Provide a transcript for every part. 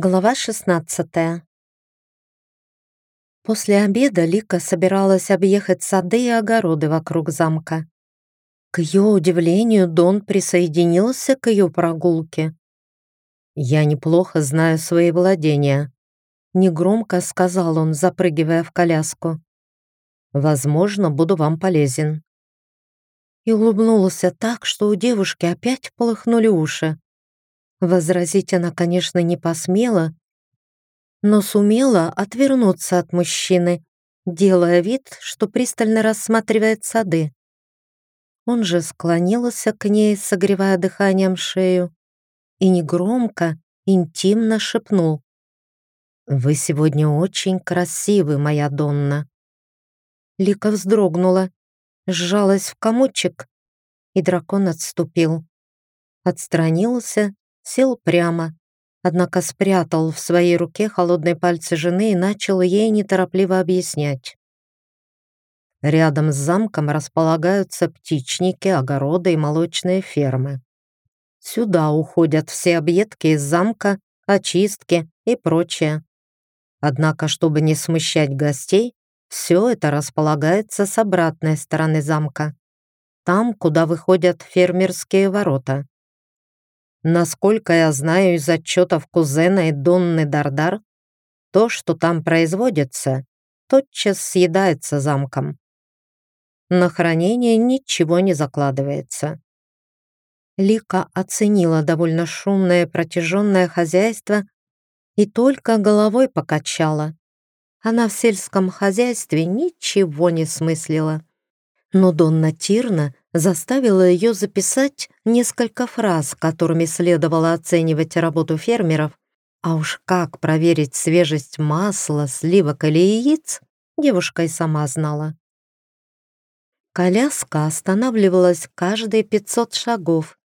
Глава 16 После обеда Лика собиралась объехать сады и огороды вокруг замка. К ее удивлению, Дон присоединился к ее прогулке. «Я неплохо знаю свои владения», — негромко сказал он, запрыгивая в коляску. «Возможно, буду вам полезен». И улыбнулся так, что у девушки опять полыхнули уши. Возразить она, конечно, не посмела, но сумела отвернуться от мужчины, делая вид, что пристально рассматривает сады. Он же склонился к ней, согревая дыханием шею, и негромко, интимно шепнул. «Вы сегодня очень красивы, моя Донна». Лика вздрогнула, сжалась в комочек, и дракон отступил. Отстранился сел прямо, однако спрятал в своей руке холодные пальцы жены и начал ей неторопливо объяснять. Рядом с замком располагаются птичники, огороды и молочные фермы. Сюда уходят все объедки из замка, очистки и прочее. Однако, чтобы не смущать гостей, все это располагается с обратной стороны замка, там, куда выходят фермерские ворота. Насколько я знаю из отчетов кузена и Донны Дардар, то, что там производится, тотчас съедается замком. На хранение ничего не закладывается. Лика оценила довольно шумное протяженное хозяйство и только головой покачала. Она в сельском хозяйстве ничего не смыслила. Но Донна Тирна заставила ее записать несколько фраз, которыми следовало оценивать работу фермеров, а уж как проверить свежесть масла, сливок или яиц, девушка и сама знала. Коляска останавливалась каждые 500 шагов.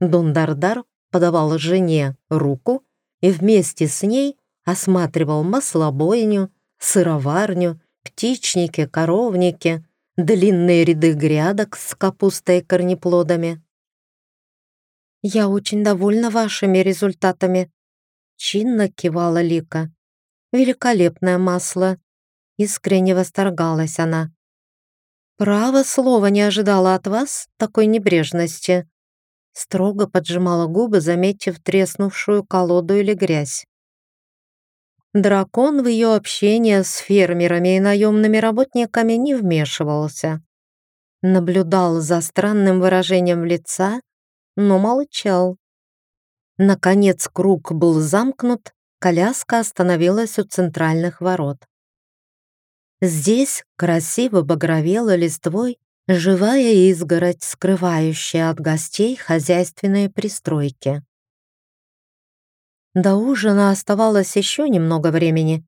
Дундардар подавал жене руку и вместе с ней осматривал маслобойню, сыроварню, птичники, коровники, длинные ряды грядок с капустой и корнеплодами. «Я очень довольна вашими результатами», — чинно кивала Лика. «Великолепное масло», — искренне восторгалась она. «Право слово не ожидала от вас такой небрежности», строго поджимала губы, заметив треснувшую колоду или грязь. Дракон в ее общение с фермерами и наемными работниками не вмешивался. Наблюдал за странным выражением лица, но молчал. Наконец круг был замкнут, коляска остановилась у центральных ворот. Здесь красиво багровела листвой живая изгородь, скрывающая от гостей хозяйственные пристройки. До ужина оставалось еще немного времени,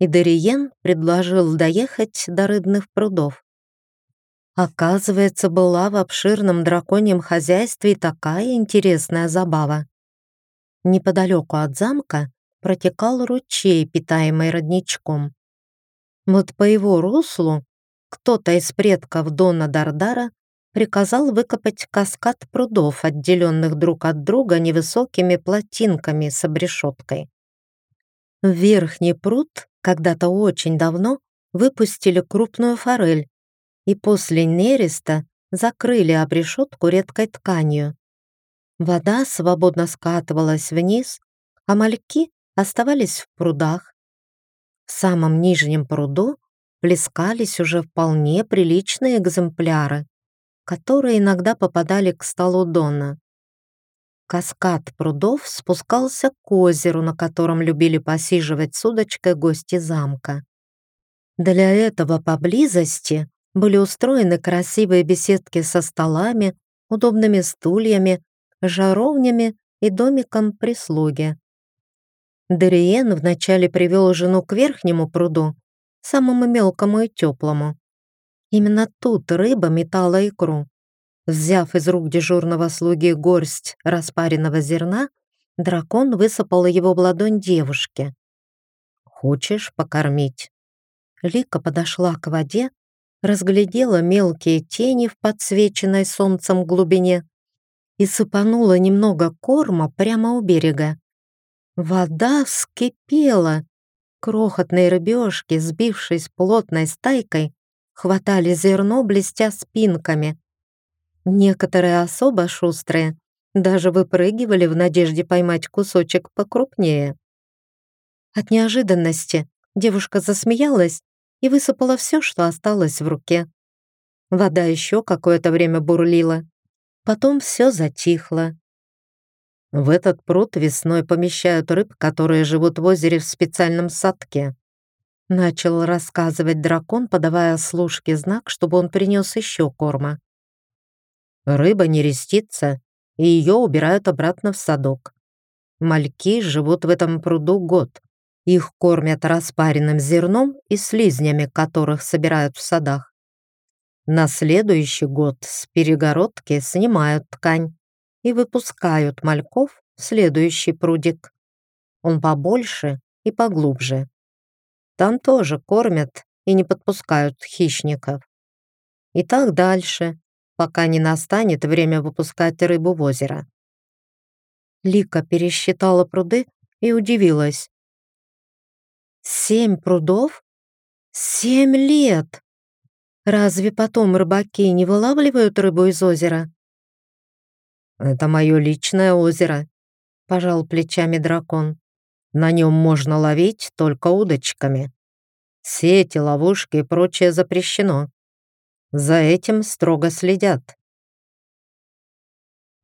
и Дериен предложил доехать до рыбных прудов. Оказывается, была в обширном драконьем хозяйстве такая интересная забава. Неподалеку от замка протекал ручей, питаемый родничком. Вот по его руслу кто-то из предков Дона Дардара приказал выкопать каскад прудов, отделенных друг от друга невысокими плотинками с обрешеткой. Верхний пруд когда-то очень давно выпустили крупную форель и после нереста закрыли обрешетку редкой тканью. Вода свободно скатывалась вниз, а мальки оставались в прудах. В самом нижнем пруду плескались уже вполне приличные экземпляры которые иногда попадали к столу Дона. Каскад прудов спускался к озеру, на котором любили посиживать с удочкой гости замка. Для этого поблизости были устроены красивые беседки со столами, удобными стульями, жаровнями и домиком прислуги. Дериен вначале привел жену к верхнему пруду, самому мелкому и теплому. Именно тут рыба метала икру. Взяв из рук дежурного слуги горсть распаренного зерна, дракон высыпал его в ладонь девушке. «Хочешь покормить?» Лика подошла к воде, разглядела мелкие тени в подсвеченной солнцем глубине и сыпанула немного корма прямо у берега. Вода вскипела. Крохотные рыбешки, сбившись плотной стайкой, хватали зерно, блестя спинками. Некоторые особо шустрые даже выпрыгивали в надежде поймать кусочек покрупнее. От неожиданности девушка засмеялась и высыпала все, что осталось в руке. Вода еще какое-то время бурлила. Потом все затихло. В этот пруд весной помещают рыб, которые живут в озере в специальном садке. Начал рассказывать дракон, подавая служке знак, чтобы он принес еще корма. Рыба не рестится, и ее убирают обратно в садок. Мальки живут в этом пруду год. Их кормят распаренным зерном и слизнями, которых собирают в садах. На следующий год с перегородки снимают ткань и выпускают мальков в следующий прудик. Он побольше и поглубже. Там тоже кормят и не подпускают хищников. И так дальше, пока не настанет время выпускать рыбу в озеро. Лика пересчитала пруды и удивилась. Семь прудов? Семь лет! Разве потом рыбаки не вылавливают рыбу из озера? Это мое личное озеро, пожал плечами дракон. На нем можно ловить только удочками. Сети, ловушки и прочее запрещено. За этим строго следят.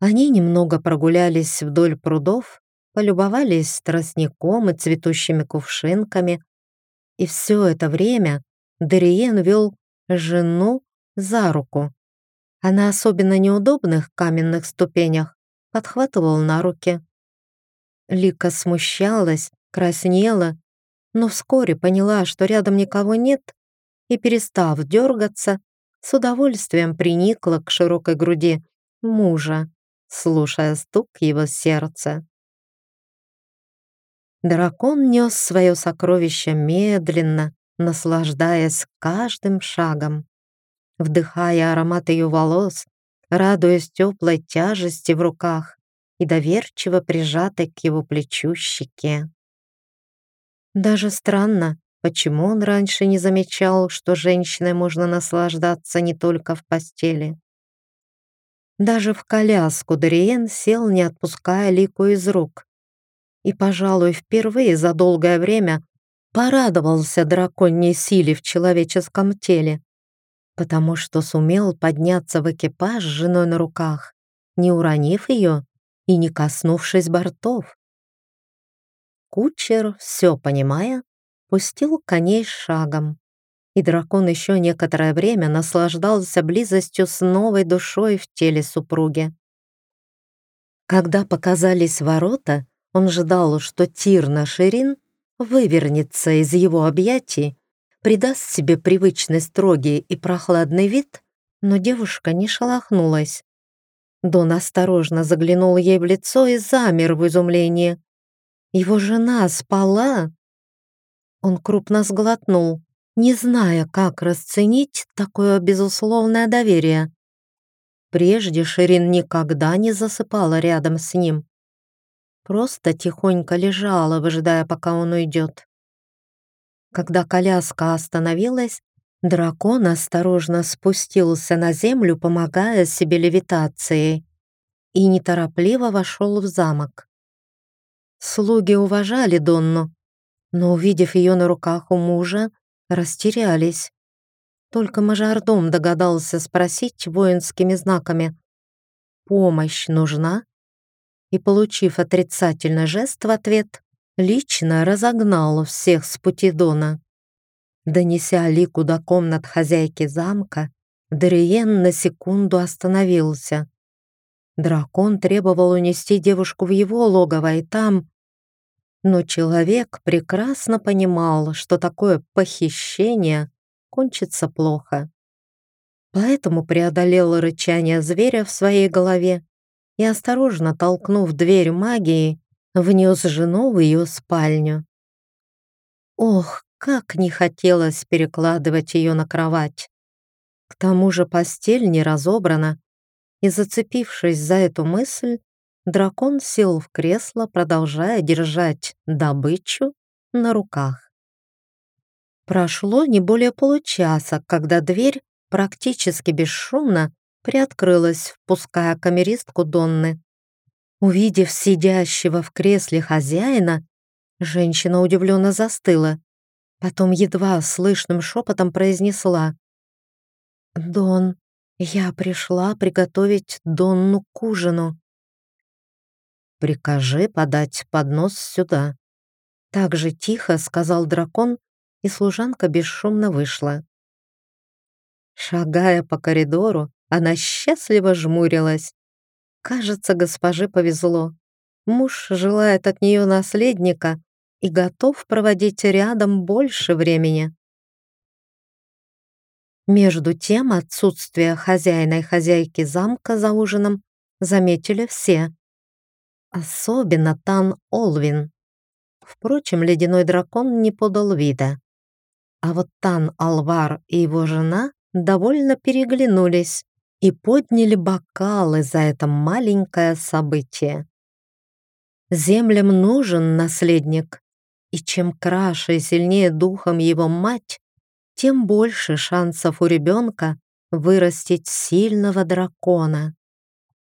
Они немного прогулялись вдоль прудов, полюбовались тростником и цветущими кувшинками. И все это время Дариен вел жену за руку, а на особенно неудобных каменных ступенях подхватывал на руки. Лика смущалась, краснела, но вскоре поняла, что рядом никого нет, и, перестав дергаться, с удовольствием приникла к широкой груди мужа, слушая стук его сердца. Дракон нес свое сокровище медленно, наслаждаясь каждым шагом, вдыхая аромат ее волос, радуясь теплой тяжести в руках и доверчиво прижатой к его плечу щеке. Даже странно, почему он раньше не замечал, что женщиной можно наслаждаться не только в постели. Даже в коляску Дариен сел, не отпуская Лику из рук, и, пожалуй, впервые за долгое время порадовался драконьей силе в человеческом теле, потому что сумел подняться в экипаж с женой на руках, не уронив ее и не коснувшись бортов. Кучер, все понимая, пустил коней шагом, и дракон еще некоторое время наслаждался близостью с новой душой в теле супруги. Когда показались ворота, он ждал, что Тирна Ширин вывернется из его объятий, придаст себе привычный строгий и прохладный вид, но девушка не шелохнулась. Дон осторожно заглянул ей в лицо и замер в изумлении. Его жена спала? Он крупно сглотнул, не зная, как расценить такое безусловное доверие. Прежде Ширин никогда не засыпала рядом с ним просто тихонько лежала, выжидая, пока он уйдет. Когда коляска остановилась, дракон осторожно спустился на землю, помогая себе левитацией, и неторопливо вошел в замок. Слуги уважали Донну, но, увидев ее на руках у мужа, растерялись. Только мажордом догадался спросить воинскими знаками «Помощь нужна?» и, получив отрицательный жест в ответ, лично разогнал всех с пути Дона. Донеся Лику до комнат хозяйки замка, Дариен на секунду остановился. Дракон требовал унести девушку в его логово и там... Но человек прекрасно понимал, что такое похищение кончится плохо. Поэтому преодолел рычание зверя в своей голове и, осторожно толкнув дверь магии, внес жену в ее спальню. Ох, как не хотелось перекладывать ее на кровать. К тому же постель не разобрана, и, зацепившись за эту мысль, дракон сел в кресло, продолжая держать добычу на руках. Прошло не более получаса, когда дверь практически бесшумно приоткрылась, впуская камеристку Донны. Увидев сидящего в кресле хозяина, женщина удивленно застыла. Потом едва слышным шепотом произнесла. «Дон, я пришла приготовить Донну к ужину». «Прикажи подать поднос сюда». Так же тихо сказал дракон, и служанка бесшумно вышла. Шагая по коридору, она счастливо жмурилась. Кажется, госпоже повезло. Муж желает от нее наследника и готов проводить рядом больше времени. Между тем отсутствие хозяина и хозяйки замка за ужином заметили все. Особенно Тан Олвин. Впрочем, ледяной дракон не подал вида. А вот Тан Алвар и его жена довольно переглянулись и подняли бокалы за это маленькое событие. Землям нужен наследник, и чем краше и сильнее духом его мать, тем больше шансов у ребенка вырастить сильного дракона.